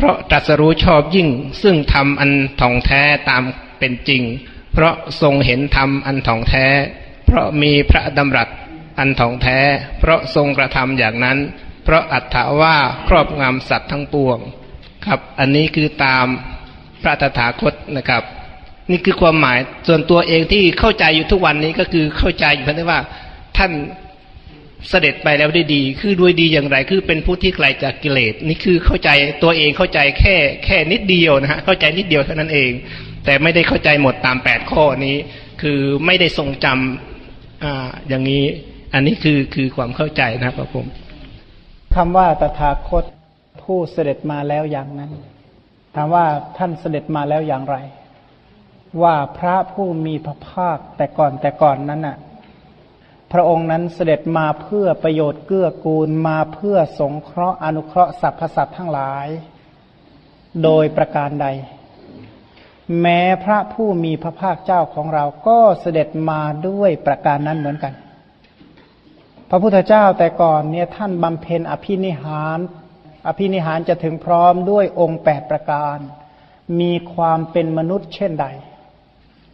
เพราะตรัสรู้ชอบยิ่ง ซึ่งทำอันท่องแท้ตามเป็นจริง เพราะทรงเห็นธรรมอันท่องแท้ เพราะมีพระดำรัสอันท่องแท้ เพราะทรงกระทำอย่างนั้น เพราะอัตถาว่าครอบงำสัตว์ทั้งปวง ครับ อันนี้คือตามพระตถาคตนะครับ นี่คือความหมายส่วนตัวเองที่เข้าใจอยู่ทุกวันนี้ก็คือเข้าใจอยู่เพราะว่าท่าน เสด็จไปแล้วได้ดี คือด้วยดีอย่างไร คือเป็นผู้ที่ไกลจากกิเลส นี่คือเข้าใจตัวเองเข้าใจแค่แค่นิดเดียวนะฮะ เข้าใจนิดเดียวเท่านั้นเอง แต่ไม่ได้เข้าใจหมดตามแปดข้อนี้ คือไม่ได้ทรงจำอ่าอย่างนี้ อันนี้คือคือความเข้าใจนะครับผมคำว่าตถาคตผู้เสด็จมาแล้วอย่างนั้น ถามว่าท่านเสด็จมาแล้วอย่างไร ว่าพระผู้มีพระภาคแต่ก่อนแต่ก่อนนั้นน่ะ พระองค์นั้นเสด็จมาเพื่อประโยชน์เกื้อกูลมาเพื่อสงเคราะห์อนุเคราะห์สรรพสัตว์ทั้งหลาย โดยประการใด แม้พระผู้มีพระภาคเจ้าของเราก็เสด็จมาด้วยประการนั้นเหมือนกัน พระพุทธเจ้าแต่ก่อนเนี่ยท่านบำเพ็ญอภินิหาร อภินิหารจะถึงพร้อมด้วยองค์แปดประการ มีความเป็นมนุษย์เช่นใด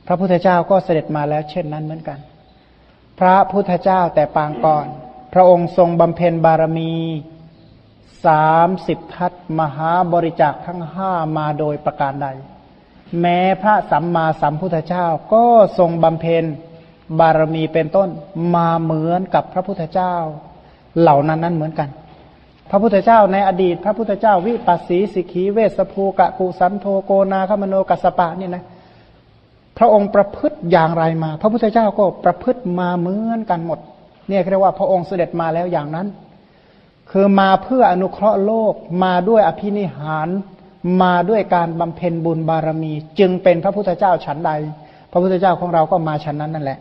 พระพุทธเจ้าก็เสด็จมาแล้วเช่นนั้นเหมือนกัน พระพุทธเจ้าแต่ปางก่อน พระองค์ทรงบำเพ็ญบารมีสามสิบทัศมหาบริจาคทั้งห้ามาโดยประการใด แม้พระสัมมาสัมพุทธเจ้าก็ทรงบำเพ็ญบารมีเป็นต้นมาเหมือนกับพระพุทธเจ้า เหล่านั้นนั้นเหมือนกัน พระพุทธเจ้าในอดีต พระพุทธเจ้าวิปัสสีสิกีเวสภูกะกุสันโทโกนาคมโนกัสปะนี่นะ พระองค์ประพฤติอย่างไรมา พระพุทธเจ้าก็ประพฤติมาเหมือนกันหมด เนี่ยเรียกว่าพระองค์เสด็จมาแล้วอย่างนั้น คือมาเพื่ออนุเคราะห์โลกมาด้วยอภินิหารมาด้วยการบำเพ็ญบุญบารมี จึงเป็นพระพุทธเจ้าฉันใด พระพุทธเจ้าของเราก็มาฉันนั้นนั่นแหละ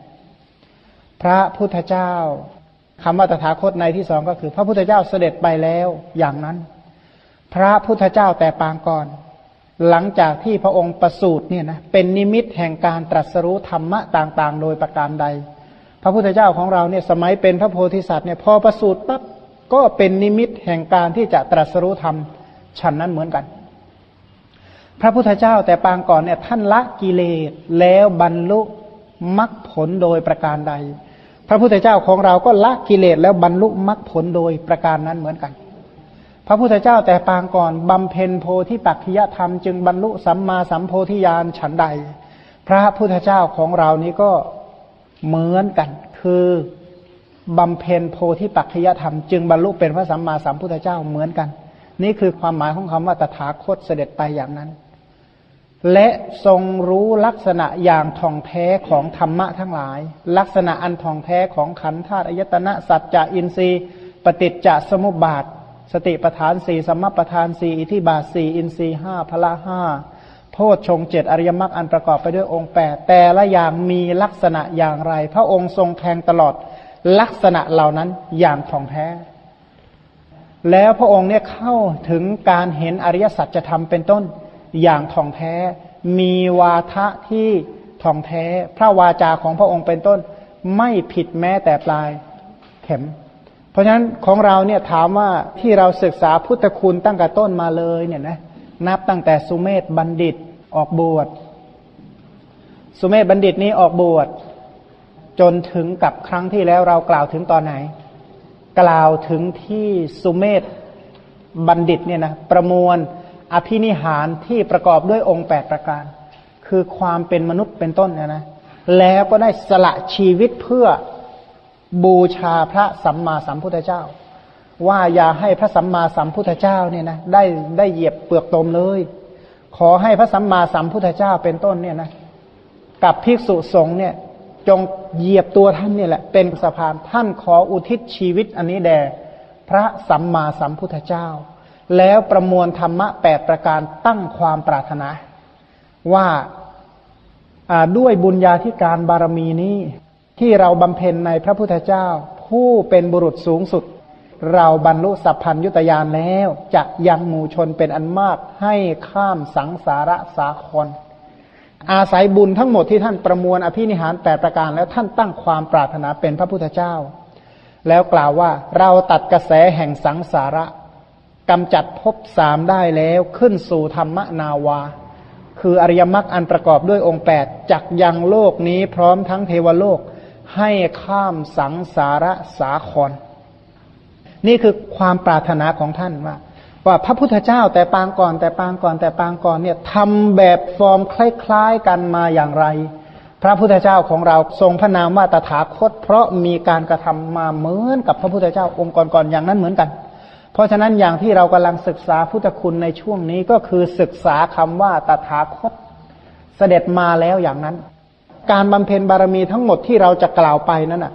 พระพุทธเจ้าคำว่าตถาคตในที่สองก็คือ พระพุทธเจ้าเสด็จไปแล้วอย่างนั้น พระพุทธเจ้าแต่ปางก่อน หลังจากที่พระองค์ประสูติเนี่ยนะเป็นนิมิตแห่งการตรัสรู้ธรรมะต่างๆ โดยประการใด พระพุทธเจ้าของเราเนี่ยสมัยเป็นพระโพธิสัตว์เนี่ยพอประสูติปั๊บก็เป็นนิมิตแห่งการที่จะตรัสรู้ธรรมฉันนั้นเหมือนกัน พระพุทธเจ้าแต่ปางก่อนเนี่ยท่านละกิเลสแล้วบรรลุมรรคผลโดยประการใด พระพุทธเจ้าของเราก็ละกิเลสแล้วบรรลุมรรคผลโดยประการนั้นเหมือนกัน พระพุทธเจ้าแต่ปางก่อนบำเพ็ญโพธิปักขิยธรรมจึงบรรลุสัมมาสัมโพธิญาณฉันใด พระพุทธเจ้าของเรานี้ก็เหมือนกัน คือบำเพ็ญโพธิปักขิยธรรม จึงบรรลุเป็นพระสัมมาสัมพุทธเจ้าเหมือนกัน นี่คือความหมายของคำว่าตถาคตเสด็จไปอย่างนั้น และทรงรู้ลักษณะอย่างท่องแท้ของธรรมะทั้งหลาย ลักษณะอันท่องแท้ของขันธ์ธาตุอายตนะสัจจะอินทรีย์ปฏิจจสมุปบาท สติปทานสี่สมปทานสี่อิทิบาสี่อินทรีห้าพละห้าโพชฌงเจ็ดอริยมรรคอันประกอบไปด้วยองค์แปดแต่ละอย่างมีลักษณะอย่างไร พระองค์ทรงแทงตลอดลักษณะเหล่านั้นอย่างท่องแท้ แล้วพระองค์เนี่ยเข้าถึงการเห็นอริยสัจจะทำเป็นต้นอย่างท่องแท้ มีวาทะที่ท่องแท้ พระวาจาของพระองค์เป็นต้น ไม่ผิดแม้แต่ปลายเข็ม เพราะฉะนั้นของเราเนี่ยถามว่าที่เราศึกษาพุทธคุณตั้งแต่ต้นมาเลยเนี่ยนะนับตั้งแต่สุเมธบัณฑิตออกบวชสุเมธบัณฑิตนี้ออกบวชจนถึงกับครั้งที่แล้วเรากล่าวถึงตอนไหน กล่าวถึงที่สุเมธบัณฑิตเนี่ยนะประมวลอภินิหารที่ประกอบด้วยองค์แปดประการ คือความเป็นมนุษย์เป็นต้นเนี่ยนะแล้วก็ได้สละชีวิตเพื่อ บูชาพระสัมมาสัมพุทธเจ้า ว่าอย่าให้พระสัมมาสัมพุทธเจ้าเนี่ยนะได้ได้เหยียบเปลือกตมเลย ขอให้พระสัมมาสัมพุทธเจ้าเป็นต้นเนี่ยนะกับภิกษุสงฆ์เนี่ยจงเหยียบตัวท่านเนี่ยแหละ เป็นสะพานท่านขออุทิศชีวิตอันนี้แด่พระสัมมาสัมพุทธเจ้า แล้วประมวลธรรมะแปดประการตั้งความปรารถนา ว่าด้วยบุญญาธิการบารมีนี้ ที่เราบำเพ็ญในพระพุทธเจ้า ผู้เป็นบุรุษสูงสุด เราบรรลุสัพพัญยุตยานแล้ว จะยังหมู่ชนเป็นอันมากให้ข้ามสังสาระสาคร อาศัยบุญทั้งหมดที่ท่านประมวลอภินิหารแปดประการแล้วท่านตั้งความปรารถนาเป็นพระพุทธเจ้า แล้วกล่าวว่าเราตัดกระแสแห่งสังสาระกำจัดภพสามได้แล้วขึ้นสู่ธรรมนาวาคืออริยมรรคอันประกอบด้วยองค์แปดจักยังโลกนี้พร้อมทั้งเทวโลก ให้ข้ามสังสารสาคร นี่คือความปรารถนาของท่านว่าว่าพระพุทธเจ้าแต่ปางก่อนแต่ปางก่อนแต่ปางก่อนเนี่ยทำแบบฟอร์มคล้ายๆกันมาอย่างไร พระพุทธเจ้าของเราทรงพระนามว่าตถาคต เพราะมีการกระทำมาเหมือนกับพระพุทธเจ้าองค์ก่อนๆอย่างนั้นเหมือนกัน เพราะฉะนั้นอย่างที่เรากำลังศึกษาพุทธคุณในช่วงนี้ก็คือศึกษาคำว่าตถาคต เสด็จมาแล้วอย่างนั้น การบำเพ็ญบารมีทั้งหมดที่เราจะกล่าวไปนั้นอะ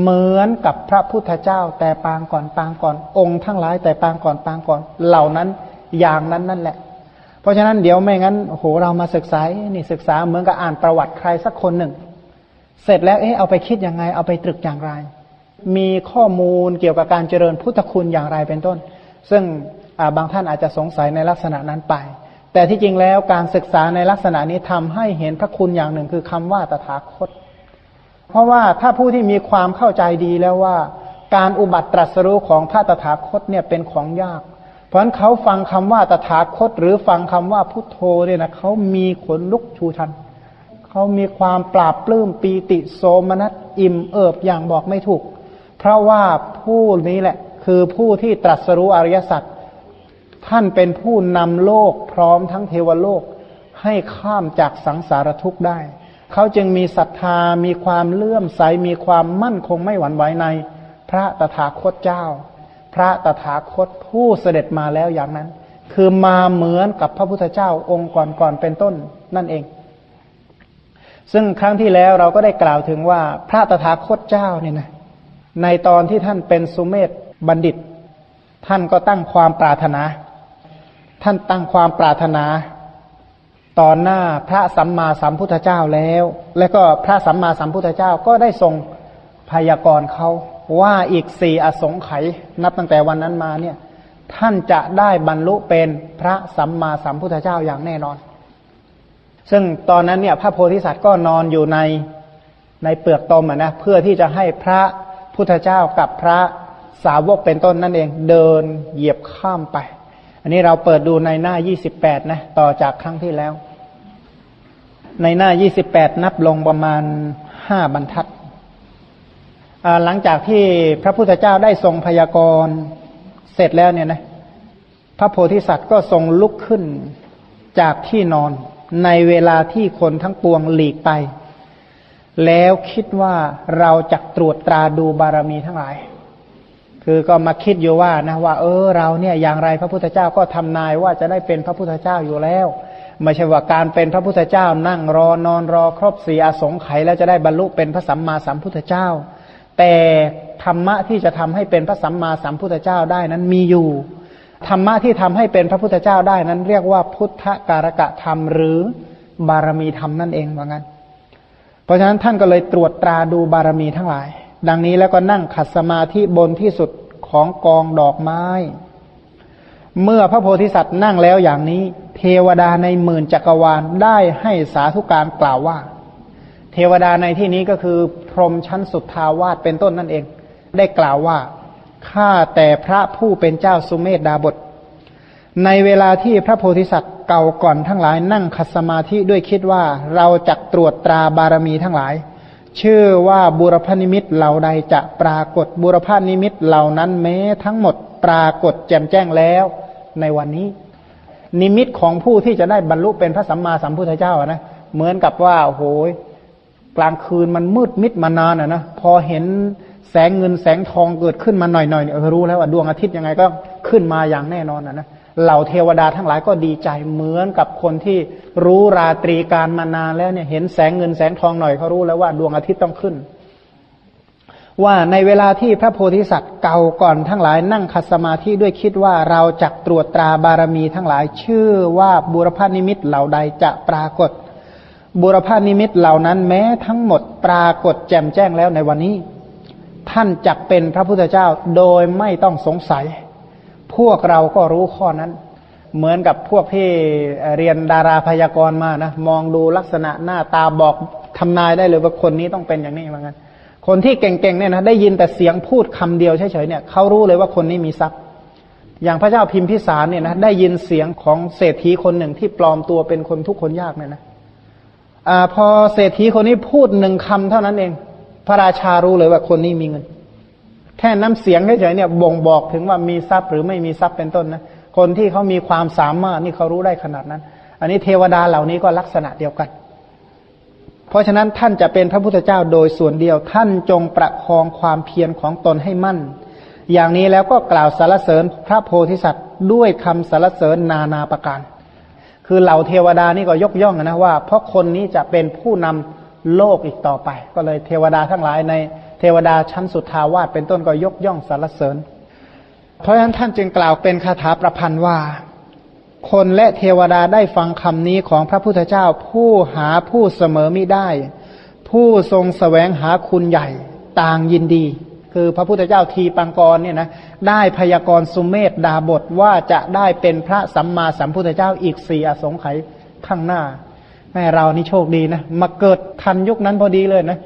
เหมือนกับพระพุทธเจ้า แต่ปางก่อนปางก่อนองค์ทั้งหลายแต่ปางก่อนปางก่อนเหล่านั้นอย่างนั้นนั่นแหละ เพราะฉะนั้นเดี๋ยวไม่งั้นโอ้โหเรามาศึกษานี่ศึกษาเหมือนกับอ่านประวัติใครสักคนหนึ่ง เสร็จแล้วเอ๊ะเอาไปคิดยังไง เอาไปตรึกอย่างไร มีข้อมูลเกี่ยวกับการเจริญพุทธคุณอย่างไรเป็นต้น ซึ่งบางท่านอาจจะสงสัยในลักษณะนั้นไป แต่ที่จริงแล้วการศึกษาในลักษณะนี้ทำให้เห็นพระคุณอย่างหนึ่งคือคำว่าตถาคต เพราะว่าถ้าผู้ที่มีความเข้าใจดีแล้วว่า การอุบัติตรัสรู้ของพระตถาคตเนี่ยเป็นของยาก เพราะฉะนั้นเขาฟังคำว่าตถาคต หรือฟังคำว่าพุทโธเนี่ยนะเขามีขนลุกชูชันเขามีความปราบปลื้มปีติโสมนัสอิ่มเอิบอย่างบอกไม่ถูก เพราะว่าผู้นี้แหละ คือผู้ที่ตรัสรู้อริยสัจ ท่านเป็นผู้นำโลกพร้อมทั้งเทวโลกให้ข้ามจากสังสารทุกข์ได้ เขาจึงมีศรัทธา มีความเลื่อมใส มีความมั่นคงไม่หวั่นไหวใน พระตถาคตเจ้า พระตถาคตผู้เสด็จมาแล้วอย่างนั้น คือมาเหมือนกับพระพุทธเจ้าองค์ก่อนๆเป็นต้นนั่นเอง ซึ่งครั้งที่แล้วเราก็ได้กล่าวถึงว่าพระตถาคตเจ้าเนี่ยนะ ในตอนที่ท่านเป็นสุเมธบัณฑิต ท่านก็ตั้งความปรารถนา ท่านตั้งความปรารถนาต่อหน้าพระสัมมาสัมพุทธเจ้าแล้ว และก็พระสัมมาสัมพุทธเจ้าก็ได้ทรงพยากรณ์เขาว่าอีกสี่อสงไขยนับตั้งแต่วันนั้นมาเนี่ย ท่านจะได้บรรลุเป็นพระสัมมาสัมพุทธเจ้าอย่างแน่นอน ซึ่งตอนนั้นเนี่ย พระโพธิสัตว์ก็นอนอยู่ในในเปลือกตมอะนะเพื่อที่จะให้พระพุทธเจ้ากับพระสาวกเป็นต้นนั่นเอง เดินเหยียบข้ามไป อันนี้เราเปิดดูในหน้ายี่สิบแปดนะ ต่อจากครั้งที่แล้ว ในหน้ายี่สิบแปดนับลงประมาณห้าบรรทัด หลังจากที่พระพุทธเจ้าได้ทรงพยากรณ์เสร็จแล้วเนี่ยนะ พระโพธิสัตว์ก็ทรงลุกขึ้นจากที่นอน ในเวลาที่คนทั้งปวงหลีกไป แล้วคิดว่าเราจะตรวจตราดูบารมีทั้งหลาย คือก็มาคิดอยู่ว่านะว่า เออเราเนี่ยอย่างไรพระพุทธเจ้าก็ทำนายว่าจะได้เป็นพระพุทธเจ้าอยู่แล้วไม่ใช่ว่าการเป็นพระพุทธเจ้านั่งรอนอนรอครบสี่อสงไขยแล้วจะได้บรรลุเป็นพระสัมมาสัมพุทธเจ้า แต่ธรรมะที่จะทำให้เป็นพระสัมมาสัมพุทธเจ้าได้นั้นมีอยู่ธรรมะที่ทำให้เป็นพระพุทธเจ้าได้นั้น เรียกว่าพุทธการกะธรรมหรือบารมีธรรมนั่นเองว่างั้น เพราะฉะนั้นท่านก็เลยตรวจตราดูบารมีทั้งหลาย ดังนี้แล้วก็นั่งขัดสมาธิบนที่สุดของกองดอกไม้ เมื่อพระโพธิสัตว์นั่งแล้วอย่างนี้ เทวดาในหมื่นจักรวาลได้ให้สาธุการกล่าวว่า เทวดาในที่นี้ก็คือพรหมชั้นสุดทาวาสเป็นต้นนั่นเอง ได้กล่าวว่าข้าแต่พระผู้เป็นเจ้าสุเมธดาบส ในเวลาที่พระโพธิสัตว์เก่าก่อนทั้งหลายนั่งขัดสมาธิด้วยคิดว่าเราจะตรวจตราบารมีทั้งหลาย ชื่อว่าบุรพนิมิตเหล่าใดจะปรากฏบุรพนิมิตเหล่านั้นแม้ทั้งหมดปรากฏแจ่มแจ้งแล้วในวันนี้ นิมิตของผู้ที่จะได้บรรลุเป็นพระสัมมาสัมพุทธเจ้านะเหมือนกับว่าโอ้โหกลางคืนมันมืดมิดมานานอะนะพอเห็นแสงเงินแสงทองเกิดขึ้นมาหน่อยๆเนี่ยรู้แล้วว่าดวงอาทิตย์ยังไงก็ขึ้นมาอย่างแน่นอนอะนะ เหล่าเทวดาทั้งหลายก็ดีใจเหมือนกับคนที่รู้ราตรีการมานานแล้วเนี่ยเห็นแสงเงินแสงทองหน่อยเขารู้แล้วว่าดวงอาทิตย์ต้องขึ้น ว่าในเวลาที่พระโพธิสัตว์เก่าก่อนทั้งหลายนั่งคัสมาธิด้วยคิดว่าเราจะตรวจตราบารมีทั้งหลาย ชื่อว่าบุรพานิมิตเหล่าใดจะปรากฏ บุรพานิมิตเหล่านั้นแม้ทั้งหมดปรากฏแจ่มแจ้งแล้วในวันนี้ ท่านจักเป็นพระพุทธเจ้าโดยไม่ต้องสงสัย พวกเราก็รู้ข้อนั้น เหมือนกับพวกที่เรียนดาราพยากรณ์มานะมองดูลักษณะหน้าตาบอกทำนายได้เลยว่าคนนี้ต้องเป็นอย่างนี้เหมือนกันคนที่เก่งๆเนี่ยนะได้ยินแต่เสียงพูดคำเดียวเฉยๆเนี่ยเขารู้เลยว่าคนนี้มีทรัพย์ อย่างพระเจ้าพิมพิสารเนี่ยนะได้ยินเสียงของเศรษฐีคนหนึ่งที่ปลอมตัวเป็นคนทุกคนยากเนี่ยนะอ่าพอเศรษฐีคนนี้พูดหนึ่งคำเท่านั้นเอง พระราชารู้เลยว่าคนนี้มีเงิน แค่น้ำเสียงเฉยๆเนี่ยบ่งบอกถึงว่ามีทรัพย์หรือไม่มีทรัพย์เป็นต้นนะคนที่เขามีความสามารถนี่เขารู้ได้ขนาดนั้น อันนี้เทวดาเหล่านี้ก็ลักษณะเดียวกัน เพราะฉะนั้นท่านจะเป็นพระพุทธเจ้าโดยส่วนเดียวท่านจงประคองความเพียรของตนให้มั่น อย่างนี้แล้วก็กล่าวสรรเสริญพระโพธิสัตว์ด้วยคำสรรเสริญนานาประการ คือเหล่าเทวดานี่ก็ยกย่องนะว่า เพราะคนนี้จะเป็นผู้นำโลกอีกต่อไป ก็เลยเทวดาทั้งหลายใน เทวดาชั้นสุดทาวาสเป็นต้นก็ยกย่องสรรเสริญ เพราะฉะนั้นท่านจึงกล่าวเป็นคาถาประพันธ์ว่า คนและเทวดาได้ฟังคำนี้ของพระพุทธเจ้าผู้หาผู้เสมอมิได้ ผู้ทรงสแสวงหาคุณใหญ่ต่างยินดี คือพระพุทธเจ้าทีปังกรเนี่ยนะได้พยากรณ์สุเมธดาบทว่าจะได้เป็นพระสัมมาสัมพุทธเจ้าอีกสี่อสงไขยข้างหน้าแม่เรานี่โชคดีนะมาเกิดทันยุคนั้นพอดีเลยนะ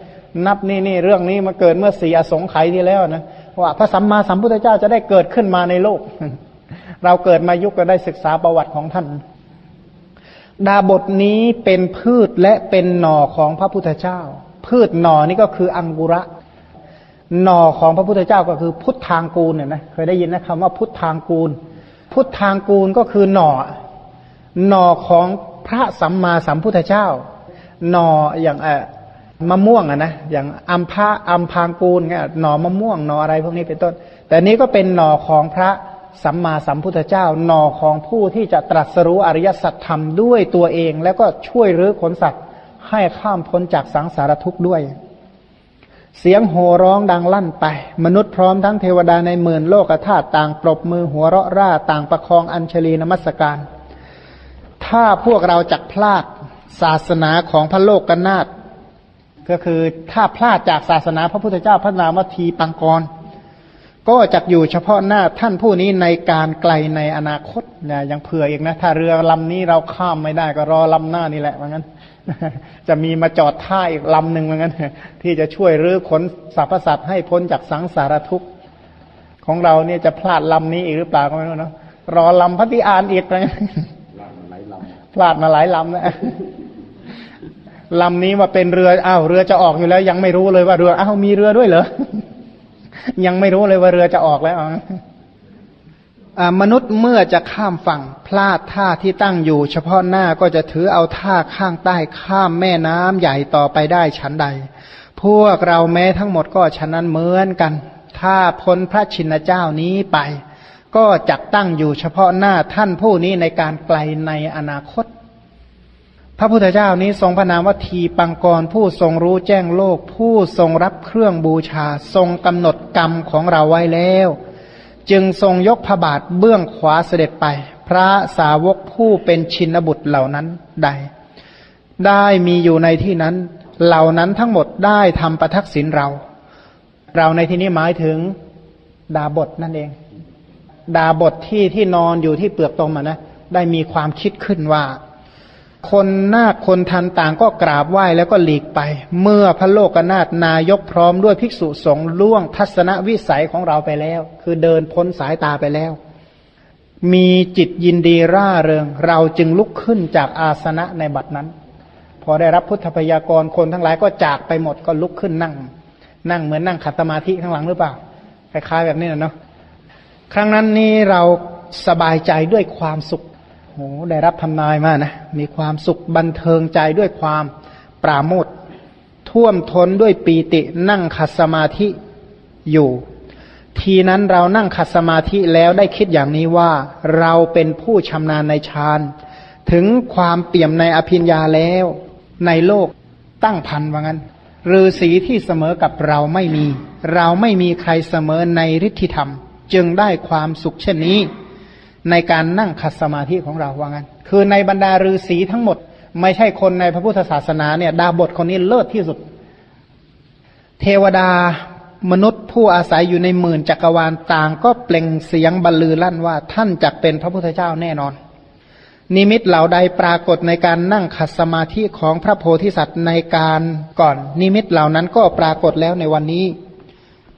นับนี่นี่เรื่องนี้มาเกิดเมื่อสี่อสงไขยที่แล้วนะว่าพระสัมมาสัมพุทธเจ้าจะได้เกิดขึ้นมาในโลก เราเกิดมายุคก็ได้ศึกษาประวัติของท่าน ดาบทนี้เป็นพืชและเป็นหน่อของพระพุทธเจ้า พืชหน่อนี่ก็คืออังกุระ หน่อของพระพุทธเจ้าก็คือพุทธทางกูลเนี่ยนะเคยได้ยินนะคำว่าพุทธทางกูล พุทธทางกูลก็คือหน่อ หน่อของพระสัมมาสัมพุทธเจ้า หน่ออย่างเอ มะม่วงอะนะอย่างอัมพาอัมพางกูลเงี้ยหน่อมะม่วงหน่ออะไรพวกนี้เป็นต้น แต่นี้ก็เป็นหน่อของพระสัมมาสัมพุทธเจ้าหน่อของผู้ที่จะตรัสรู้อริยสัจธรรมด้วยตัวเอง แล้วก็ช่วยรื้อขนสัตว์ให้ข้ามพ้นจากสังสารทุกข์ด้วย เสียงโห่ร้องดังลั่นไป มนุษย์พร้อมทั้งเทวดาในหมื่นโลกธาตุต่างปรบมือหัวเราะร่าต่างประคองอัญชลีนมัสการ ถ้าพวกเราจักพลาดศาสนาของพระโลกกนาต ก็คือถ้าพลาดจากศาสนาพระพุทธเจ้าพระนามวทีปังกร ก็จะอยู่เฉพาะหน้าท่านผู้นี้ในการไกลในอนาคตนะยังเผื่ออีกนะ ถ้าเรือลำนี้เราข้ามไม่ได้ก็รอลำหน้านี่แหละว่างั้น จะมีมาจอดท่าอีกลำหนึ่งว่างั้น ที่จะช่วยรื้อขนสรรพสัตว์ให้พ้นจากสังสารทุกข์ของเราเนี่ยจะพลาดลำนี้อีกหรือเปล่าก็ไม่รู้เนาะรอลำพัติอานอีกไปพลาดมาหลายลำนะ ลำนี้ว่าเป็นเรืออ้าวเรือจะออกอยู่แล้ว ยังไม่รู้เลยว่าเรืออ้าวมีเรือด้วยเหรอยังไม่รู้เลยว่าเรือจะออกแล้วมนุษย์เมื่อจะข้ามฝั่ง พลาดท่าที่ตั้งอยู่ เฉพาะหน้าก็จะถือเอาท่าข้างใต้ข้ามแม่น้ำใหญ่ต่อไปได้ชั้นใด พวกเราแม้ทั้งหมดก็ฉะนั้นเหมือนกัน ถ้าพ้นพระชินเจ้านี้ไป ก็จักตั้งอยู่เฉพาะหน้าท่านผู้นี้ในการไกลในอนาคต พระพุทธเจ้านี้ทรงพระนามว่าทีปังกรผู้ทรงรู้แจ้งโลก ผู้ทรงรับเครื่องบูชา ทรงกำหนดกรรมของเราไว้แล้ว จึงทรงยกพระบาทเบื้องขวาเสด็จไป พระสาวกผู้เป็นชินบุตรเหล่านั้นได้ได้มีอยู่ในที่นั้น เหล่านั้นทั้งหมดได้ทำประทักษิณเรา เราในที่นี้หมายถึงดาบทนั่นเอง ดาบทที่ที่นอนอยู่ที่เปลือกตมอะนะได้มีความคิดขึ้นว่า คนนาคคนทันต่างก็กราบไหว้แล้วก็หลีกไป เมื่อพระโลกนาถนายกพร้อมด้วยภิกษุสงฆ์ล่วงทัศนวิสัยของเราไปแล้ว คือเดินพ้นสายตาไปแล้ว มีจิตยินดีร่าเริง เราจึงลุกขึ้นจากอาสนะในบัดนั้น พอได้รับพุทธพยากรคนทั้งหลายก็จากไปหมดก็ลุกขึ้นนั่ง นั่งเหมือนนั่งขัดสมาธิข้างหลังหรือเปล่าคล้ายๆแบบนี้นะเนาะครั้งนั้นนี้เราสบายใจด้วยความสุข โอ้ได้รับทำนายมานะ มีความสุขบันเทิงใจด้วยความปราโมทท่วมท้นด้วยปีตินั่งขัดสมาธิอยู่ ทีนั้นเรานั่งขัดสมาธิแล้วได้คิดอย่างนี้ว่า เราเป็นผู้ชำนาญในฌานถึงความเปี่ยมในอภิญญาแล้ว ในโลกตั้งพันว่างั้นฤาษีที่เสมอกับเราไม่มี เราไม่มีใครเสมอในฤทธิธรรม จึงได้ความสุขเช่นนี้ ในการนั่งขัดสมาธิของเราว่างั้น คือในบรรดาฤาษีทั้งหมด ไม่ใช่คนในพระพุทธศาสนาเนี่ย ดาบทคนนี้เลิศที่สุด เทวดามนุษย์ผู้อาศัยอยู่ในหมื่นจักรวาลต่างก็เปล่งเสียงบรรลือลั่นว่าท่านจักเป็นพระพุทธเจ้าแน่นอน นิมิตเหล่าใดปรากฏในการนั่งขัดสมาธิของพระโพธิสัตว์ในการก่อน นิมิตเหล่านั้นก็ปรากฏแล้วในวันนี้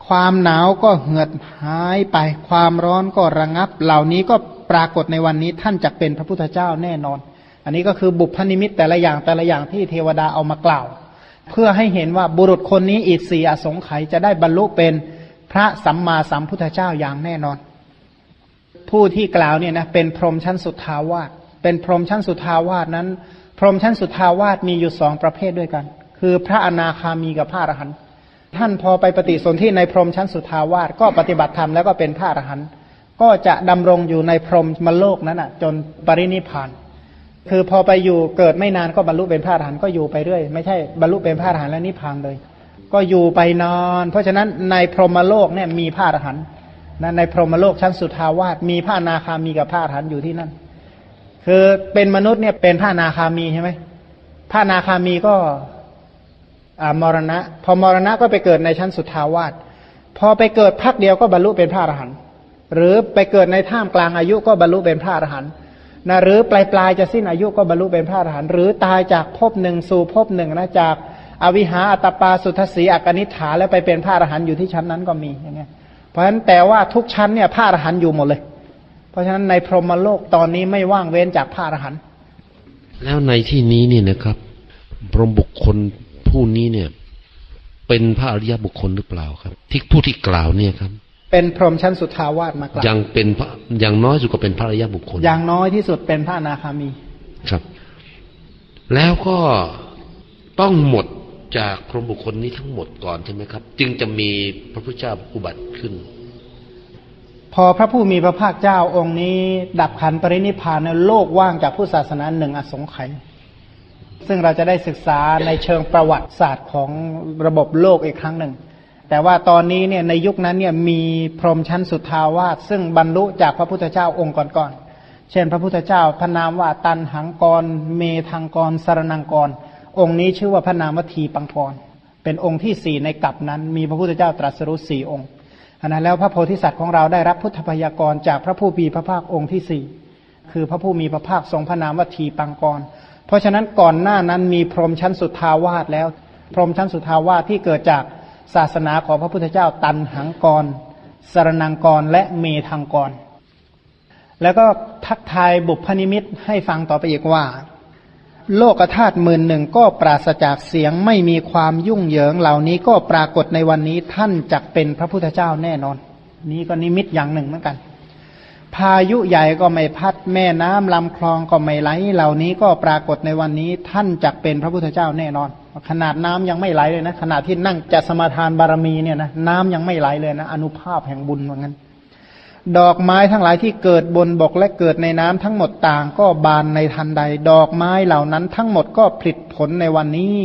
ความหนาวก็เหือดหายไป ความร้อนก็ระงับ เหล่านี้ก็ ปรากฏในวันนี้ท่านจะเป็นพระพุทธเจ้าแน่นอน อันนี้ก็คือบุพนิมิตแต่ละอย่างแต่ละอย่างที่เทวดาเอามากล่าว เพื่อให้เห็นว่าบุรุษคนนี้อีกสี่อสงไขยจะได้บรรลุเป็นพระสัมมาสัมพุทธเจ้าอย่างแน่นอน ผู้ที่กล่าวเนี่ยนะเป็นพรหมชั้นสุดทาวาสเป็นพรหมชั้นสุดทาวาสนั้น พรหมชั้นสุดทาวาสมีอยู่สองประเภทด้วยกัน คือพระอนาคามีกับพระอรหันต์ท่านพอไปปฏิสนธิในพรหมชั้นสุทาวาสก็ปฏิบัติธรรมแล้วก็เป็นพระอรหันต์ ก็จะดำรงอยู่ในพรหมมโลกนั้นอะ จนปรินิพาน คือพอไปอยู่เกิดไม่นานก็บรรลุเป็นพระอรหันต์ก็อยู่ไปเรื่อย ไม่ใช่บรรลุเป็นพระอรหันต์แล้วนิพพานเลย ก็อยู่ไปนอน เพราะฉะนั้นในพรหมโลกเนี่ยมีพระอรหันต์นะในพรหมโลกชั้นสุทาวาสมีพระนาคามีกับพระอรหันต์อยู่ที่นั่น คือเป็นมนุษย์เนี่ยเป็นพระนาคามีใช่ไหมพระนาคามีก็มรณะ พอมรณะก็ไปเกิดในชั้นสุทาวาสพอไปเกิดพักเดียวก็บรรลุเป็นพระอรหันต์ หรือไปเกิดในท่ามกลางอายุก็บรรลุเป็นพระอรหันต์นะหรือปลายปลายจะสิ้นอายุก็บรรลุเป็นพระอรหันต์หรือตายจากภพหนึ่งสู่ภพหนึ่งนะจากอวิหาอัตปาสุทศีอักนิฐาแล้วไปเป็นพระอรหันต์อยู่ที่ชั้นนั้นก็มีอย่างเงี้ยเพราะฉะนั้นแต่ว่าทุกชั้นเนี่ยพระอรหันต์อยู่หมดเลย เพราะฉะนั้นในพรหมโลกตอนนี้ไม่ว่างเว้นจากพระอรหันต์แล้วในที่นี้เนี่ยนะครับพรหมบุคคลผู้นี้เนี่ย เป็นพระอริยบุคคลหรือเปล่าครับ ที่ผู้ที่กล่าวเนี่ยครับ เป็นพรหมชั้นสุทาวาสมากล่าวยังเป็นพระอย่างน้อยสุดก็เป็นพระอริยบุคคลอย่างน้อยที่สุดเป็นพระนาคามีครับ แล้วก็ต้องหมดจากพรหมบุคคลนี้ทั้งหมดก่อนใช่ไหมครับ จึงจะมีพระพุทธเจ้าอุบัติขึ้น พอพระผู้มีพระภาคเจ้าองค์นี้ ดับขันปรินิพานในโลกว่างจากผู้ศาสนาหนึ่งอสงไขยซึ่งเราจะได้ศึกษาในเชิงประวัติศาสตร์ของระบบโลกอีกครั้งหนึ่ง แต่ว่าตอนนี้เนี่ยในยุคนั้นเนี่ยมีพรหมชั้นสุดทาวาสซึ่งบรรลุจากพระพุทธเจ้าองค์ก่อนๆ เช่น พระพุทธเจ้าพระนามว่าตันหังกร เมทังกรสารนังกร องค์นี้ชื่อว่าพระนามวทีปังกร เป็นองค์ที่สี่ในกัปนั้น มีพระพุทธเจ้าตรัสรู้สี่องค์อันนั้นแล้วพระโพธิสัตว์ของเราได้รับพุทธพยากรจากพระผู้มีพระภาคองค์ที่สี่คือพระผู้มีพระภาคทรงพระนามวทีปังกร เพราะฉะนั้นก่อนหน้านั้นมีพรหมชั้นสุทาวาสแล้ว พรหมชั้นสุทาวาสที่เกิดจาก ศาสนาของพระพุทธเจ้าตันหังกร สรนังกรและเมทังกร แล้วก็ทักทายบุพนิมิตให้ฟังต่อไปอีกว่า โลกธาตุหมื่นหนึ่งก็ปราศจากเสียงไม่มีความยุ่งเหยิงเหล่านี้ก็ปรากฏในวันนี้ท่านจักเป็นพระพุทธเจ้าแน่นอน นี้ก็นิมิตอย่างหนึ่งเหมือนกัน พายุใหญ่ก็ไม่พัดแม่น้ำลำคลองก็ไม่ไหลเหล่านี้ก็ปรากฏในวันนี้ท่านจักเป็นพระพุทธเจ้าแน่นอน ขนาดน้ำยังไม่ไหลเลยนะขนาดที่นั่งจะสมาทานบารมีเนี่ยนะน้ำยังไม่ไหลเลยนะอนุภาพแห่งบุญเหมือนกันดอกไม้ทั้งหลายที่เกิดบนบกและเกิดในน้ำทั้งหมดต่างก็บานในทันใด ดอกไม้เหล่านั้นทั้งหมดก็ผลิผลในวันนี้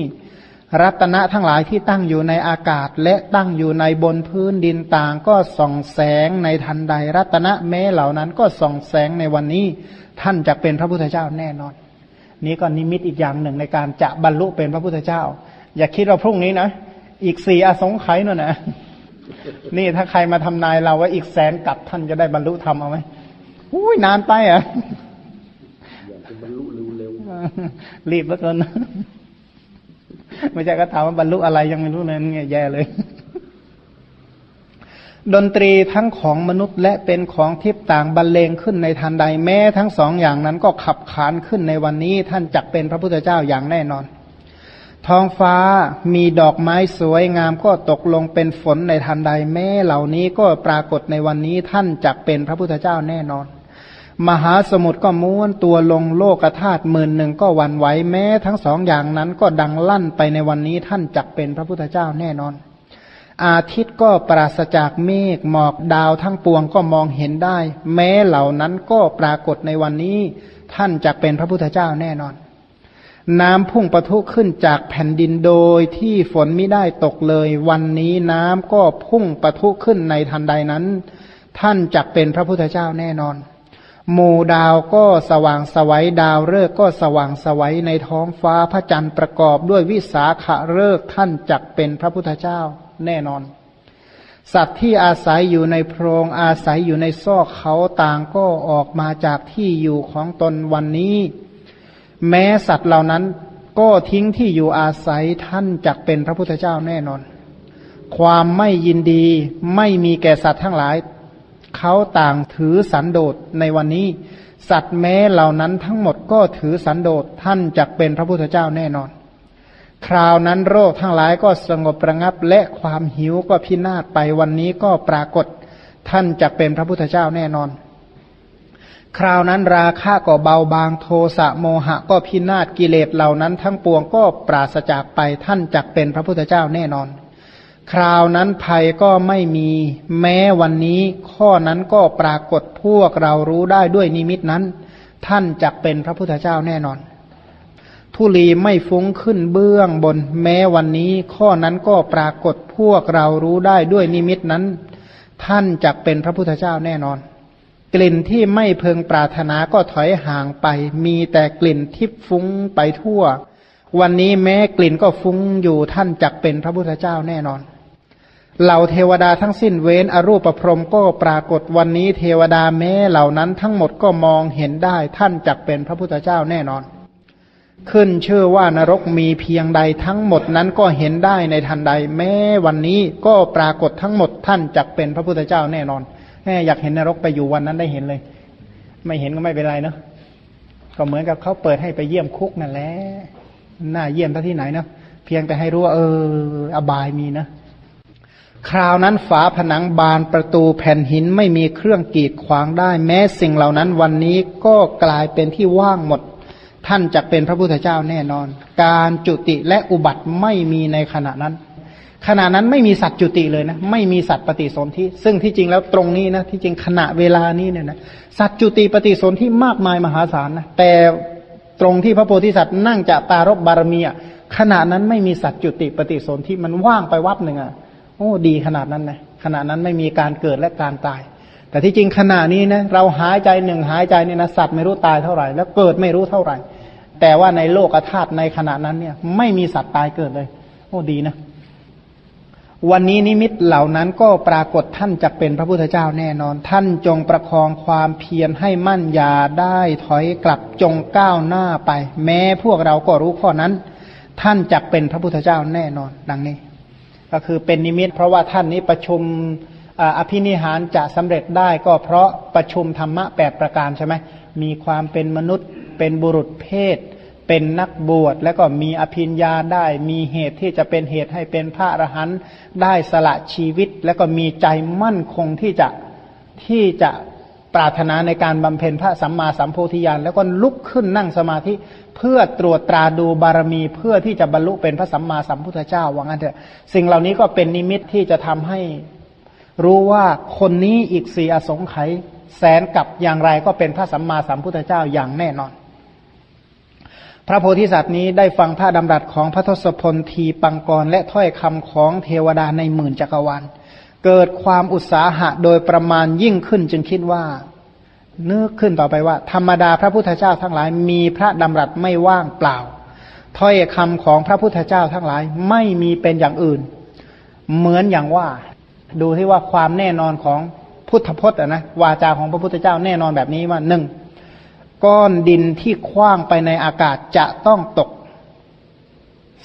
รัตนะทั้งหลายที่ตั้งอยู่ในอากาศ และตั้งอยู่ในบนพื้นดินต่างก็ส่องแสงในทันใด รัตนะแม้เหล่านั้นก็ส่องแสงในวันนี้ ท่านจะเป็นพระพุทธเจ้าแน่นอน นี้ก็นิมิตอีกอย่างหนึ่งในการจะบรรลุเป็นพระพุทธเจ้า อย่าคิดว่าพรุ่งนี้นะ อีกสี่อสงไขยนั่นนะนี่ถ้าใครมาทำนายเราว่าอีกแสนกับท่านจะได้บรรลุธรรมเอาไหมอุ้ยนานไปอะอยากจะบรรลุเร็วๆรีบแล้วกันไม่ใช่ก็ถามว่าบรรลุอะไรยังไม่รู้เลยเนี่ยแย่เลย ดนตรีทั้งของมนุษย์และเป็นของทิพย์ต่างบรรเลงขึ้นในทันใดแม้ทั้งสองอย่างนั้นก็ขับขานขึ้นในวันนี้ท่านจักเป็นพระพุทธเจ้าอย่างแน่นอน ท้องฟ้ามีดอกไม้สวยงามก็ตกลงเป็นฝนในทันใดแม้เหล่านี้ก็ปรากฏในวันนี้ท่านจักเป็นพระพุทธเจ้าแน่นอน มหาสมุทรก็ม้วนตัวลงโลกธาตุหมื่นหนึ่งก็วันไหวแม้ทั้งสองอย่างนั้นก็ดังลั่นไปในวันนี้ท่านจักเป็นพระพุทธเจ้าแน่นอน อาทิตย์ก็ปราศจากเมฆหมอกดาวทั้งปวงก็มองเห็นได้ แม้เหล่านั้นก็ปรากฏในวันนี้ ท่านจักเป็นพระพุทธเจ้าแน่นอน น้ำพุ่งประทุขึ้นจากแผ่นดินโดยที่ฝนไม่ได้ตกเลย วันนี้น้ำก็พุ่งประทุขึ้นในทันใดนั้น ท่านจักเป็นพระพุทธเจ้าแน่นอนหมู่ดาวก็สว่างสวัยดาวฤกษ์ก็สว่างสวัยในท้องฟ้าพระจันทร์ประกอบด้วยวิสาขะฤกษ์ท่านจักเป็นพระพุทธเจ้า แน่นอน สัตว์ที่อาศัยอยู่ในโพรงอาศัยอยู่ในซอกเขาต่างก็ออกมาจากที่อยู่ของตนวันนี้ แม้สัตว์เหล่านั้นก็ทิ้งที่อยู่อาศัยท่านจักเป็นพระพุทธเจ้าแน่นอน ความไม่ยินดีไม่มีแก่สัตว์ทั้งหลาย เขาต่างถือสันโดษในวันนี้ สัตว์แม้เหล่านั้นทั้งหมดก็ถือสันโดษท่านจักเป็นพระพุทธเจ้าแน่นอน คราวนั้นโรคทั้งหลายก็สงบประงับและความหิวก็พินาศไปวันนี้ก็ปรากฏท่านจักเป็นพระพุทธเจ้าแน่นอน คราวนั้นราคะก็เบาบางโทสะโมหะก็พินาศกิเลสเหล่านั้นทั้งปวงก็ปราศจากไปท่านจักเป็นพระพุทธเจ้าแน่นอน คราวนั้นภัยก็ไม่มีแม้วันนี้ ข้อนั้นก็ปรากฏพวกเรารู้ได้ด้วยนิมิตนั้น ท่านจักเป็นพระพุทธเจ้าแน่นอน ทุลีไม่ฟุ้งขึ้นเบื้องบน แม้วันนี้ข้อนั้นก็ปรากฏพวกเรารู้ได้ด้วยนิมิตนั้น ท่านจักเป็นพระพุทธเจ้าแน่นอน กลิ่นที่ไม่เพึงปรารถนาก็ถอยห่างไป มีแต่กลิ่นทิพฟุ้งไปทั่ว วันนี้แม้กลิ่นก็ฟุ้งอยู่ท่านจักเป็นพระพุทธเจ้าแน่นอนเหล่าเทวดาทั้งสิ้นเว้นอรูปประพรมก็ปรากฏวันนี้เทวดาแม้เหล่านั้นทั้งหมดก็มองเห็นได้ท่านจักเป็นพระพุทธเจ้าแน่นอน ขึ้นเชื่อว่านรกมีเพียงใดทั้งหมดนั้นก็เห็นได้ในทันใด แม้วันนี้ก็ปรากฏทั้งหมดท่านจักเป็นพระพุทธเจ้าแน่นอนแม่อยากเห็นนรกไปอยู่วันนั้นได้เห็นเลย ไม่เห็นก็ไม่เป็นไรเนาะก็เหมือนกับเขาเปิดให้ไปเยี่ยมคุกนั่นแหละน่าเยี่ยมที่ไหนเนาะเพียงแต่ให้รู้ว่าเออ อบายมีนะ คราวนั้นฝาผนังบานประตูแผ่นหินไม่มีเครื่องกีดขวางได้ แม้สิ่งเหล่านั้นวันนี้ก็กลายเป็นที่ว่างหมด ท่านจะเป็นพระพุทธเจ้าแน่นอน การจุติและอุบัติไม่มีในขณะนั้น ขณะนั้นไม่มีสัตว์จุติเลยนะไม่มีสัตว์ปฏิสนธิซึ่งที่จริงแล้วตรงนี้นะที่จริงขณะเวลานี้เนี่ยนะสัตว์จุติปฏิสนธิมากมายมหาศาลนะแต่ตรงที่พระโพธิสัตว์นั่งจะปารบบารมีอะขณะนั้นไม่มีสัตว์จุติปฏิสนธิมันว่างไปวับหนึ่งอะโอ้ดีขนาดนั้นนะขณะนั้นไม่มีการเกิดและการตาย แต่ที่จริงขณะนี้นะเราหายใจหนึ่งหายใจเนี่ยนะสัตว์ไม่รู้ตายเท่าไหร่ แล้วเกิดไม่รู้เท่าไหร่ แต่ว่าในโลกธาตุในขณะนั้นเนี่ย ไม่มีสัตว์ตายเกิดเลย โอ้ดีนะ วันนี้นิมิตเหล่านั้นก็ปรากฏท่านจะเป็นพระพุทธเจ้าแน่นอน ท่านจงประคองความเพียรให้มั่นยาได้ถอยกลับจงก้าวหน้าไป แม้พวกเราก็รู้ข้อนั้น ท่านจะเป็นพระพุทธเจ้าแน่นอน ดังนี้ ก็คือเป็นนิมิต เพราะว่าท่านนี้ประชุมอภินิหารจะสำเร็จได้ก็เพราะประชุมธรรมะแปดประการใช่ไหมมีความเป็นมนุษย์เป็นบุรุษเพศ เป็นนักบวชแล้วก็มีอภิญญาได้ มีเหตุที่จะเป็นเหตุให้เป็นพระอรหันต์ได้สละชีวิต แล้วก็มีใจมั่นคงที่จะที่จะปรารถนาในการบำเพ็ญพระสัมมาสัมโพธิญาณแล้วก็ลุกขึ้นนั่งสมาธิเพื่อตรวจตราดูบารมี เพื่อที่จะบรรลุเป็นพระสัมมาสัมพุทธเจ้าว่างั้นเถอะสิ่งเหล่านี้ก็เป็นนิมิตที่จะทำให้รู้ว่าคนนี้อีกสี่อสงไขยแสนกับอย่างไรก็เป็นพระสัมมาสัมพุทธเจ้าอย่างแน่นอน พระโพธิสัตว์นี้ได้ฟังพระดำรัสของพระทศพลทีปังกรและถ้อยคำของเทวดาในหมื่นจักรวาลเกิดความอุตสาหะโดยประมาณยิ่งขึ้นจึงคิดว่านึกขึ้นต่อไปว่า ธรรมดาพระพุทธเจ้าทั้งหลาย มีพระดำรัสไม่ว่างเปล่าถ้อยคำของพระพุทธเจ้าทั้งหลายไม่มีเป็นอย่างอื่น เหมือนอย่างว่า ดูที่ว่าความแน่นอนของพุทธพจน์นะวาจาของพระพุทธเจ้าแน่นอนแบบนี้ว่าหนึ่ง ก้อนดินที่คว้างไปในอากาศจะต้องตก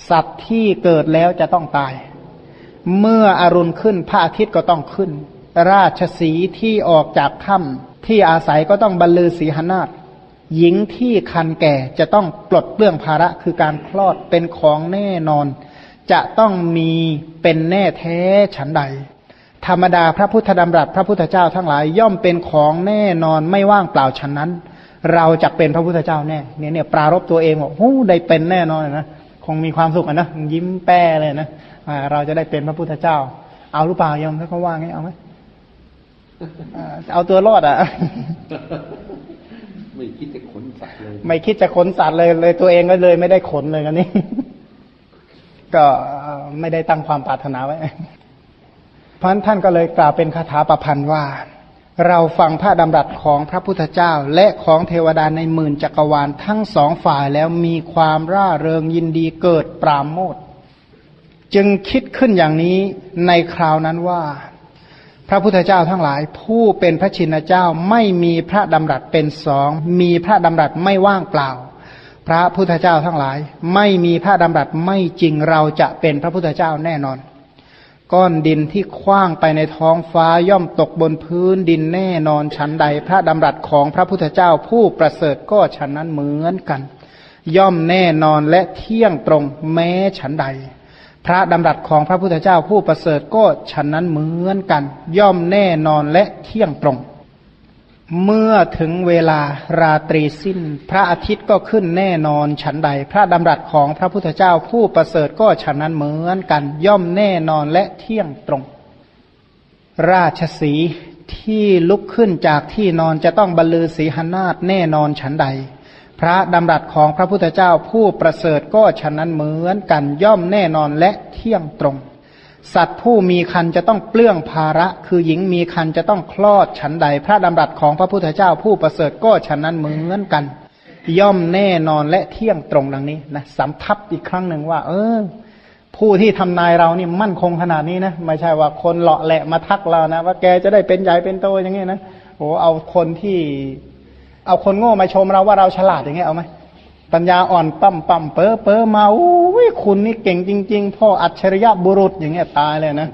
สัตว์ที่เกิดแล้วจะต้องตาย เมื่ออรุณขึ้นพระอาทิตย์ก็ต้องขึ้น ราชสีที่ออกจากถ้ำที่อาศัยก็ต้องบรรลือศีหนาฏหญิงที่คันแก่จะต้องปลดเปลื้องภาระคือการคลอดเป็นของแน่นอน จะต้องมีเป็นแน่แท้ฉันใด ธรรมดาพระพุทธดำรัสพระพุทธเจ้าทั้งหลายย่อมเป็นของแน่นอนไม่ว่างเปล่าฉันนั้น เราจะเป็นพระพุทธเจ้าแน่เนี่ยเนี่ยปรารบตัวเองบอกโอ้ได้เป็นแน่นอนนะคงมีความสุขนะยิ้มแป้เลยนะเราจะได้เป็นพระพุทธเจ้า เอาหรือเปล่ายอมถ้าเขาว่าไงเอาไหมเอาตัวรอดอะไม่คิดจะขนสัตว์เลยไม่คิดจะขนสัตว์เลยเลยตัวเองก็เลยไม่ได้ขนเลยกันนี้ก็ไม่ได้ตั้งความปรารถนาไว้เพราะท่านก็เลยกล่าวเป็นคาถาประพันธ์ว่า เราฟังพระดำรัสของพระพุทธเจ้า และของเทวดาในหมื่นจักรวาลทั้งสองฝ่ายแล้วมีความร่าเริงยินดีเกิดปราโมทจึงคิดขึ้นอย่างนี้ในคราวนั้นว่า พระพุทธเจ้าทั้งหลาย ผู้เป็นพระชินเจ้าไม่มีพระดำรัสเป็นสองมีพระดำรัสไม่ว่างเปล่า พระพุทธเจ้าทั้งหลาย ไม่มีพระดำรัสไม่จริงเราจะเป็นพระพุทธเจ้าแน่นอน ก้อนดินที่คว้างไปในท้องฟ้าย่อมตกบนพื้นดินแน่นอนชั้นใด พระดำรัสของพระพุทธเจ้าผู้ประเสริฐก็ฉันนั้นเหมือนกัน ย่อมแน่นอนและเที่ยงตรงแม้ฉันใด พระดำรัสของพระพุทธเจ้าผู้ประเสริฐก็ฉันนั้นเหมือนกัน ย่อมแน่นอนและเที่ยงตรง เมื่อถึงเวลาราตรีสิ้น พระอาทิตย์ก็ขึ้นแน่นอนฉันใด พระดำรัสของพระพุทธเจ้าผู้ประเสริฐก็ฉันนั้นเหมือนกัน ย่อมแน่นอนและเที่ยงตรง ราชสีที่ลุกขึ้นจากที่นอนจะต้องบรรลือสีหนาฏแน่นอนฉันใด พระดำรัสของพระพุทธเจ้าผู้ประเสริฐก็ฉันนั้นเหมือนกันย่อมแน่นอนและเที่ยงตรง สัตว์ผู้มีคันจะต้องเปลื้องภาระ คือหญิงมีคันจะต้องคลอดฉันใด พระดำรัสของพระพุทธเจ้าผู้ประเสริฐก็ฉันนั้นเหมือนกัน ย่อมแน่นอนและเที่ยงตรงดังนี้นะสำทับอีกครั้งหนึ่งว่า เออ ผู้ที่ทำนายเรานี่มั่นคงขนาดนี้นะไม่ใช่ว่าคนเลาะแหละมาทักเรานะว่าแกจะได้เป็นใหญ่เป็นโตอย่างนี้นะโอ้เอาคนที่ เอาคนโง่มาชมเราว่าเราฉลาดอย่างเงี้ยเอาไหม ปัญญาอ่อนปั๊มปั๊มเปอเปอมาอุ้ยคุณนี่เก่งจริง ๆ พ่ออัจฉริยะบุรุษอย่างเงี้ยตายเลยนะ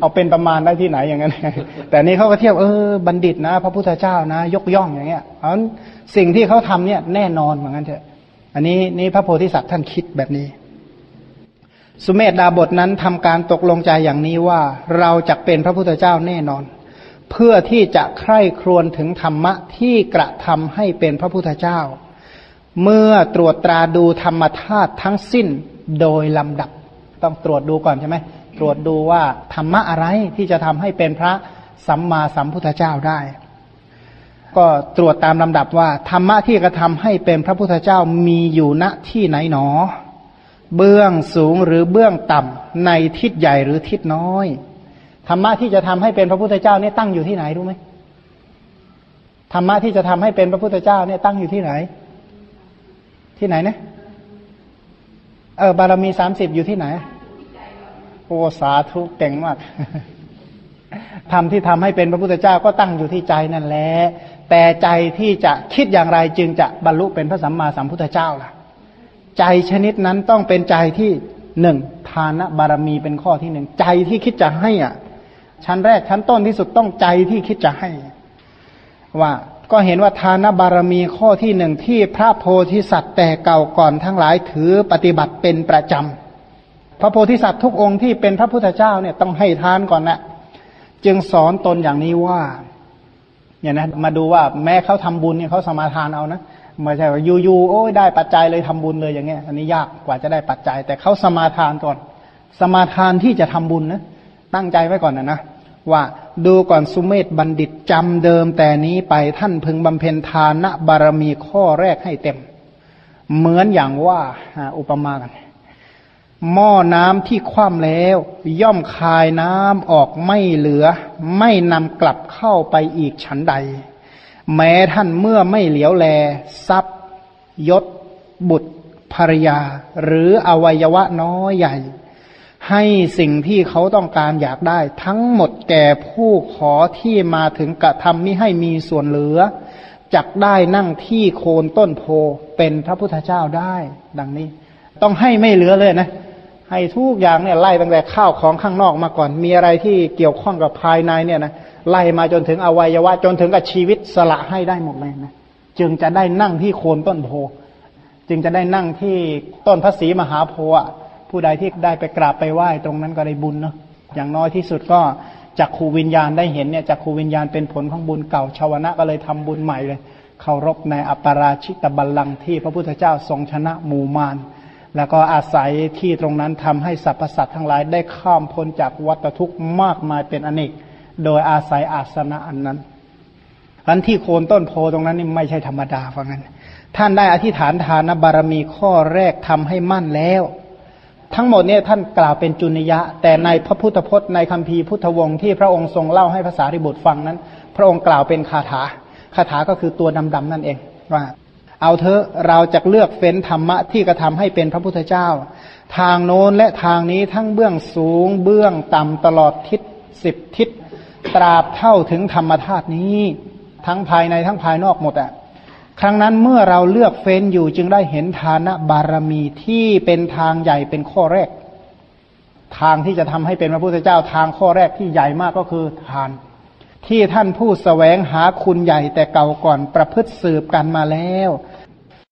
เอาเป็นประมาณได้ที่ไหนอย่างนั้น แต่นี่เขาก็เทียบเออบัณฑิตนะ พระพุทธเจ้านะ ยกย่องอย่างเงี้ยเพราะสิ่งที่เขาทำเนี่ยแน่นอนเหมือนกันเถอะ อันนี้นี่พระโพธิสัตว์ท่านคิดแบบนี้ สุเมธดาบทนั้นทำการตกลงใจอย่างนี้ว่าเราจะเป็นพระพุทธเจ้าแน่นอน เพื่อที่จะใคร่ครวญถึงธรรมะที่กระทำให้เป็นพระพุทธเจ้า เมื่อตรวจตราดูธรรมธาตุทั้งสิ้นโดยลำดับ ต้องตรวจดูก่อนใช่ไหมตรวจดูว่าธรรมะอะไรที่จะทำให้เป็นพระสัมมาสัมพุทธเจ้าได้ ก็ตรวจตามลำดับว่าธรรมะที่กระทำให้เป็นพระพุทธเจ้ามีอยู่ณที่ไหนหนอ เบื้องสูงหรือเบื้องต่ำในทิศใหญ่หรือทิศน้อยธรรมะที่จะทำให้เป็นพระพุทธเจ้าเนี่ยตั้งอยู่ที่ไหนรู้ไหมธรรมะที่จะทำให้เป็นพระพุทธเจ้าเนี่ยตั้งอยู่ที่ไหน ที่ไหนนะเออบารมีสามสิบอยู่ที่ไหนโอ้สาธุเก่งมากทำที่ทำให้เป็นพระพุทธเจ้าก็ตั้งอยู่ที่ใจนั่นแหละแต่ใจที่จะคิดอย่างไรจึงจะบรรลุเป็นพระสัมมาสัมพุทธเจ้าล่ะ ใจชนิดนั้นต้องเป็นใจที่หนึ่งทานบารมีเป็นข้อที่หนึ่งใจที่คิดจะให้อะ ชั้นแรกชั้นต้นที่สุดต้องใจที่คิดจะให้ ว่า ก็เห็นว่าทานบารมีข้อที่หนึ่งที่พระโพธิสัตว์แต่เก่าก่อนทั้งหลายถือปฏิบัติเป็นประจำ พระโพธิสัตว์ทุกองค์ที่เป็นพระพุทธเจ้าเนี่ยต้องให้ทานก่อนนะจึงสอนตนอย่างนี้ว่าเนี่ยนะมาดูว่าแม้เขาทำบุญเนี่ยเขาสมาทานเอานะไม่ใช่ว่าอยู่ๆโอ้ยได้ปัจจัยเลยทำบุญเลยอย่างเงี้ยอันนี้ยากกว่าจะได้ปัจจัย แต่เขาสมาทานก่อน สมาทานที่จะทำบุญนะตั้งใจไว้ก่อนนะนะ ว่าดูก่อนสุเมธบัณฑิตจำเดิมแต่นี้ไปท่านพึงบำเพ็ญทานบารมีข้อแรกให้เต็ม เหมือนอย่างว่าอุปมากันหม้อน้ำที่คว่ำแล้ว ย่อมคายน้ำออกไม่เหลือ ไม่นำกลับเข้าไปอีกฉันใด แม้ท่านเมื่อไม่เหลียวแล ทรัพย์ยศ บุตรภรยา หรืออวัยวะน้อยใหญ่ ให้สิ่งที่เขาต้องการอยากได้ ทั้งหมดแก่ผู้ขอที่มาถึงกระทำมิให้มีส่วนเหลือจักได้นั่งที่โคนต้นโพเป็นพระพุทธเจ้าได้ ดังนี้ ต้องให้ไม่เหลือเลยนะ ให้ทุกอย่างเนี่ยไล่ตั้งแต่ข้าวของข้างนอกมาก่อน มีอะไรที่เกี่ยวข้องกับภายในเนี่ยนะไล่มาจนถึงอวัยวะจนถึงกับชีวิตสละให้ได้หมดเลยนะจึงจะได้นั่งที่โคนต้นโพ จึงจะได้นั่งที่ต้นพระศรีมหาโพธิ์ ผู้ใดที่ได้ไปกราบไปไหว้ตรงนั้นก็ได้บุญเนาะอย่างน้อยที่สุดก็จากครูวิญญาณได้เห็นเนี่ยจากครูวิญญาณเป็นผลของบุญเก่าชาวนะก็เลยทำบุญใหม่เลยเคารพในอัปราชิตบัลลังก์ที่พระพุทธเจ้าทรงชนะหมู่มารแล้วก็อาศัยที่ตรงนั้นทำให้สรรพสัตว์ทั้งหลายได้ข้ามพ้นจากวัฏทุกข์มากมายเป็นอเนก โดยอาศัยอาสนะอันนั้นอันที่โคนต้นโพตรงนั้นนี่ไม่ใช่ธรรมดาฟังนั้นท่านได้อธิษฐานทานบารมีข้อแรกทำให้มั่นแล้ว ทั้งหมดเนี่ยท่านกล่าวเป็นจุนิยะ แต่ในพระพุทธพจน์ในคัมภีร์พุทธวงศ์ที่พระองค์ทรงเล่าให้ภาษาริบุตรฟังนั้น พระองค์กล่าวเป็นคาถาคาถาก็คือตัวดำๆนั่นเองว่า เอาเถอะเราจะเลือกเฟ้นธรรมะที่กระทำให้เป็นพระพุทธเจ้า ทางโน้นและทางนี้ทั้งเบื้องสูง เบื้องต่ำตลอดทิศสิบทิศตราบเท่าถึงธรรมธาตุนี้ ทั้งภายในทั้งภายนอกหมดอะ่ะ ครั้งนั้นเมื่อเราเลือกเฟ้นอยู่จึงได้เห็นฐานะบารมีที่เป็นทางใหญ่เป็นข้อแรก ทางที่จะทำให้เป็นพระพุทธเจ้าทางข้อแรกที่ใหญ่มากก็คือทาน ที่ท่านผู้สแสวงหาคุณใหญ่แต่เก่าก่อนประพฤติสืบกันมาแล้ว